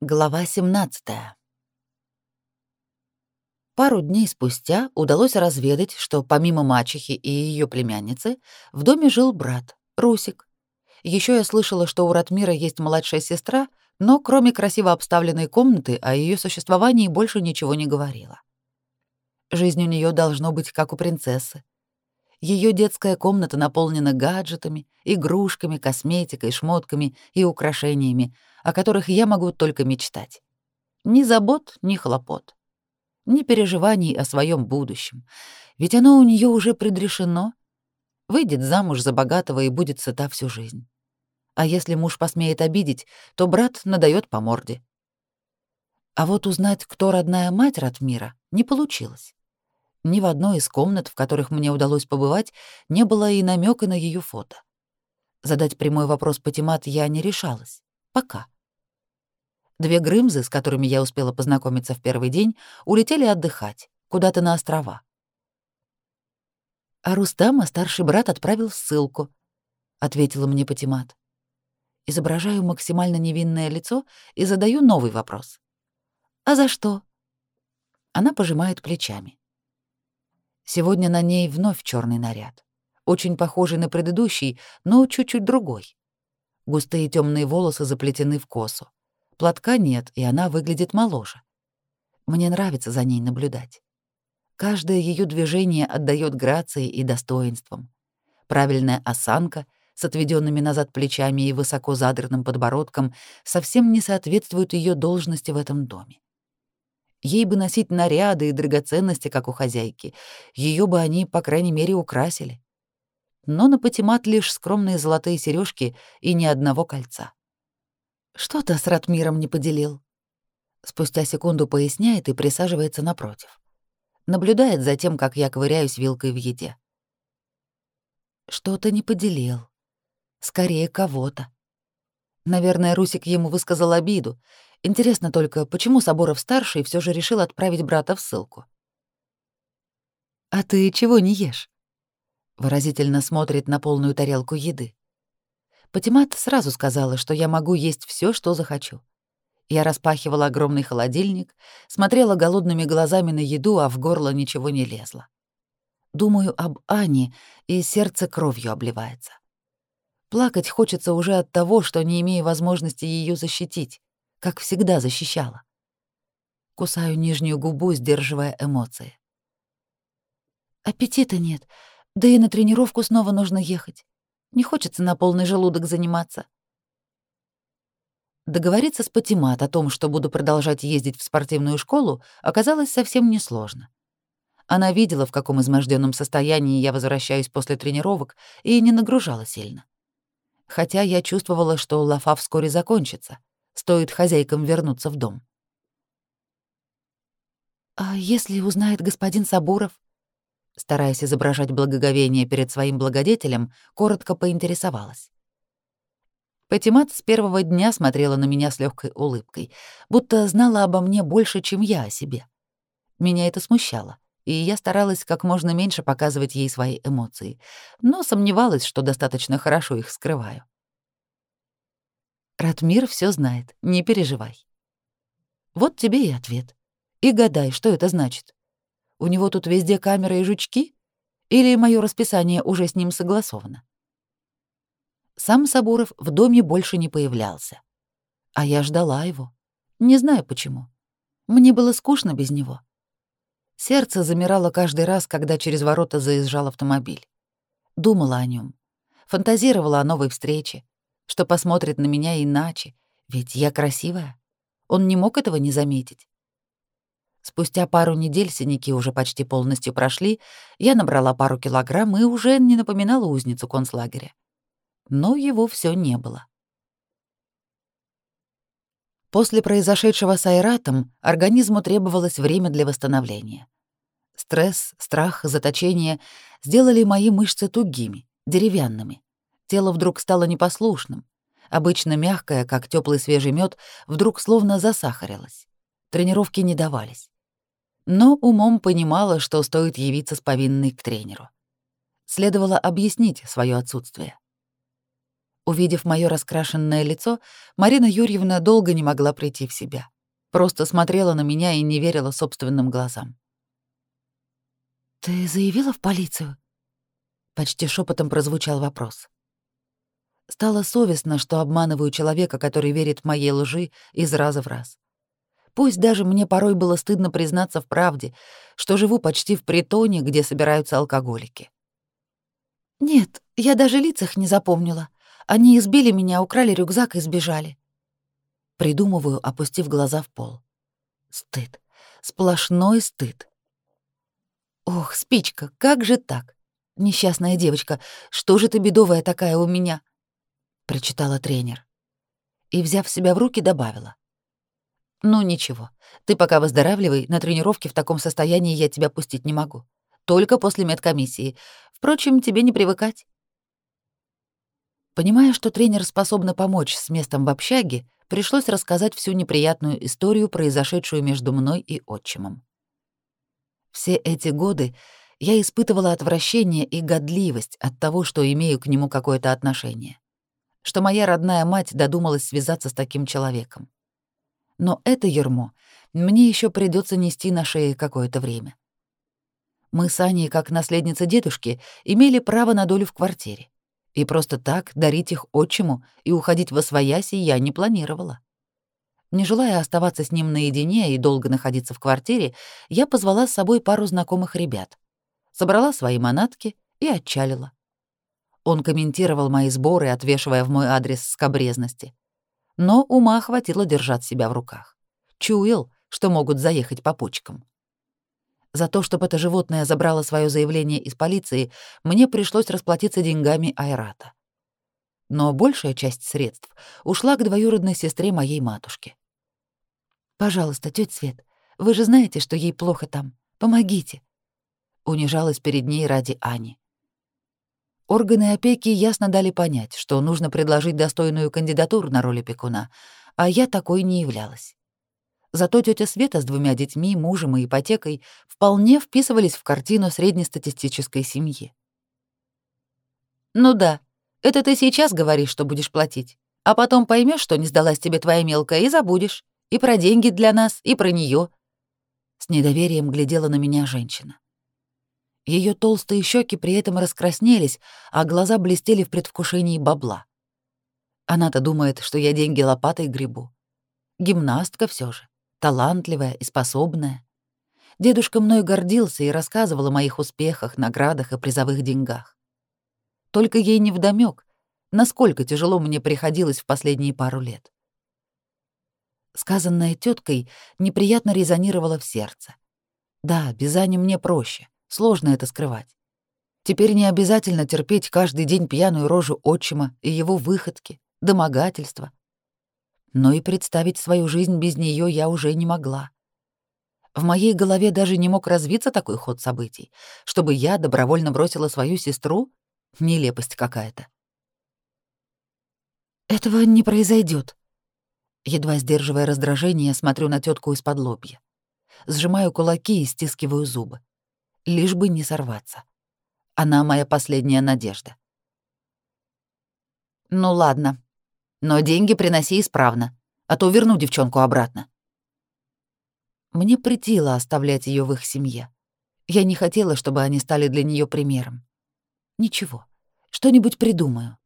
Глава 17. Пару дней спустя удалось разведать, что помимо мачехи и ее племянницы в доме жил брат, Русик. Еще я слышала, что у Ратмира есть младшая сестра, но кроме красиво обставленной комнаты о ее существовании больше ничего не говорила. Жизнь у нее должно быть как у принцессы. Ее детская комната наполнена гаджетами, игрушками, косметикой, шмотками и украшениями, о которых я могу только мечтать. Ни забот, ни хлопот. Ни переживаний о своем будущем. Ведь оно у нее уже предрешено. Выйдет замуж за богатого и будет сыта всю жизнь. А если муж посмеет обидеть, то брат надает по морде. А вот узнать, кто родная мать Ратмира, не получилось. Ни в одной из комнат, в которых мне удалось побывать, не было и намека на ее фото. Задать прямой вопрос Патимат я не решалась. Пока. Две Грымзы, с которыми я успела познакомиться в первый день, улетели отдыхать, куда-то на острова. А Рустама старший брат отправил ссылку, ответила мне Патимат. Изображаю максимально невинное лицо и задаю новый вопрос. А за что? Она пожимает плечами. Сегодня на ней вновь черный наряд. Очень похожий на предыдущий, но чуть-чуть другой. Густые темные волосы заплетены в косу. Платка нет, и она выглядит моложе. Мне нравится за ней наблюдать. Каждое ее движение отдает грацией и достоинством. Правильная осанка с отведенными назад плечами и высоко задранным подбородком совсем не соответствует ее должности в этом доме. Ей бы носить наряды и драгоценности, как у хозяйки. Ее бы они, по крайней мере, украсили. Но на Патимат лишь скромные золотые сережки и ни одного кольца. Что-то с Ратмиром не поделил. Спустя секунду поясняет и присаживается напротив. Наблюдает за тем, как я ковыряюсь вилкой в еде. Что-то не поделил. Скорее, кого-то. Наверное, Русик ему высказал обиду, Интересно только, почему Соборов-старший все же решил отправить брата в ссылку? «А ты чего не ешь?» Выразительно смотрит на полную тарелку еды. Патимат сразу сказала, что я могу есть все, что захочу. Я распахивала огромный холодильник, смотрела голодными глазами на еду, а в горло ничего не лезло. Думаю об Ане, и сердце кровью обливается. Плакать хочется уже от того, что не имею возможности ее защитить как всегда защищала. Кусаю нижнюю губу, сдерживая эмоции. Аппетита нет, да и на тренировку снова нужно ехать. Не хочется на полный желудок заниматься. Договориться с Патимат о том, что буду продолжать ездить в спортивную школу, оказалось совсем несложно. Она видела, в каком изможденном состоянии я возвращаюсь после тренировок, и не нагружала сильно. Хотя я чувствовала, что лафа вскоре закончится стоит хозяйкам вернуться в дом. «А если узнает господин Сабуров?» Стараясь изображать благоговение перед своим благодетелем, коротко поинтересовалась. Патимат с первого дня смотрела на меня с легкой улыбкой, будто знала обо мне больше, чем я о себе. Меня это смущало, и я старалась как можно меньше показывать ей свои эмоции, но сомневалась, что достаточно хорошо их скрываю. Ратмир все знает, не переживай. Вот тебе и ответ. И гадай, что это значит. У него тут везде камеры и жучки? Или мое расписание уже с ним согласовано? Сам Сабуров в доме больше не появлялся. А я ждала его. Не знаю почему. Мне было скучно без него. Сердце замирало каждый раз, когда через ворота заезжал автомобиль. Думала о нем, фантазировала о новой встрече, что посмотрит на меня иначе, ведь я красивая. Он не мог этого не заметить. Спустя пару недель синяки уже почти полностью прошли, я набрала пару килограмм и уже не напоминала узницу концлагеря. Но его все не было. После произошедшего с Айратом организму требовалось время для восстановления. Стресс, страх, заточение сделали мои мышцы тугими, деревянными. Тело вдруг стало непослушным. Обычно мягкое, как теплый свежий мед, вдруг словно засахарилось. Тренировки не давались. Но умом понимала, что стоит явиться с повинной к тренеру. Следовало объяснить свое отсутствие. Увидев мое раскрашенное лицо, Марина Юрьевна долго не могла прийти в себя. Просто смотрела на меня и не верила собственным глазам. «Ты заявила в полицию?» Почти шепотом прозвучал вопрос. Стало совестно, что обманываю человека, который верит моей лжи из раза в раз. Пусть даже мне порой было стыдно признаться в правде, что живу почти в притоне, где собираются алкоголики. «Нет, я даже лицах не запомнила. Они избили меня, украли рюкзак и сбежали. Придумываю, опустив глаза в пол. Стыд. Сплошной стыд. Ох, спичка, как же так? Несчастная девочка, что же ты бедовая такая у меня? Прочитала тренер. И, взяв себя в руки, добавила. Ну ничего, ты пока выздоравливай, на тренировке в таком состоянии я тебя пустить не могу. Только после медкомиссии. Впрочем, тебе не привыкать. Понимая, что тренер способна помочь с местом в общаге, пришлось рассказать всю неприятную историю, произошедшую между мной и отчимом. Все эти годы я испытывала отвращение и годливость от того, что имею к нему какое-то отношение. Что моя родная мать додумалась связаться с таким человеком. Но это ермо мне еще придется нести на шее какое-то время. Мы с Аней, как наследница дедушки, имели право на долю в квартире. И просто так дарить их отчиму и уходить во свояси я не планировала. Не желая оставаться с ним наедине и долго находиться в квартире, я позвала с собой пару знакомых ребят. Собрала свои манатки и отчалила. Он комментировал мои сборы, отвешивая в мой адрес скобрезности. Но ума хватило держать себя в руках. Чуял, что могут заехать по почкам. За то, чтобы это животное забрало свое заявление из полиции, мне пришлось расплатиться деньгами Айрата. Но большая часть средств ушла к двоюродной сестре моей матушки. «Пожалуйста, тетя Свет, вы же знаете, что ей плохо там. Помогите!» Унижалась перед ней ради Ани. Органы опеки ясно дали понять, что нужно предложить достойную кандидатуру на роль опекуна, а я такой не являлась. Зато тетя Света с двумя детьми, мужем и ипотекой вполне вписывались в картину среднестатистической семьи. «Ну да, это ты сейчас говоришь, что будешь платить, а потом поймешь, что не сдалась тебе твоя мелкая, и забудешь. И про деньги для нас, и про нее. С недоверием глядела на меня женщина. Ее толстые щеки при этом раскраснелись, а глаза блестели в предвкушении бабла. Она-то думает, что я деньги лопатой гребу. Гимнастка все же талантливая и способная. Дедушка мной гордился и рассказывал о моих успехах, наградах и призовых деньгах. Только ей не вдомёк, насколько тяжело мне приходилось в последние пару лет. Сказанное теткой неприятно резонировало в сердце. Да, без Ани мне проще, сложно это скрывать. Теперь не обязательно терпеть каждый день пьяную рожу отчима и его выходки, домогательства, но и представить свою жизнь без нее я уже не могла. В моей голове даже не мог развиться такой ход событий, чтобы я добровольно бросила свою сестру? Нелепость какая-то. Этого не произойдет. Едва сдерживая раздражение, смотрю на тетку из-под лобья. Сжимаю кулаки и стискиваю зубы. Лишь бы не сорваться. Она моя последняя надежда. Ну ладно, но деньги приноси исправно, а то верну девчонку обратно. Мне претило оставлять ее в их семье. Я не хотела, чтобы они стали для нее примером. Ничего, что-нибудь придумаю.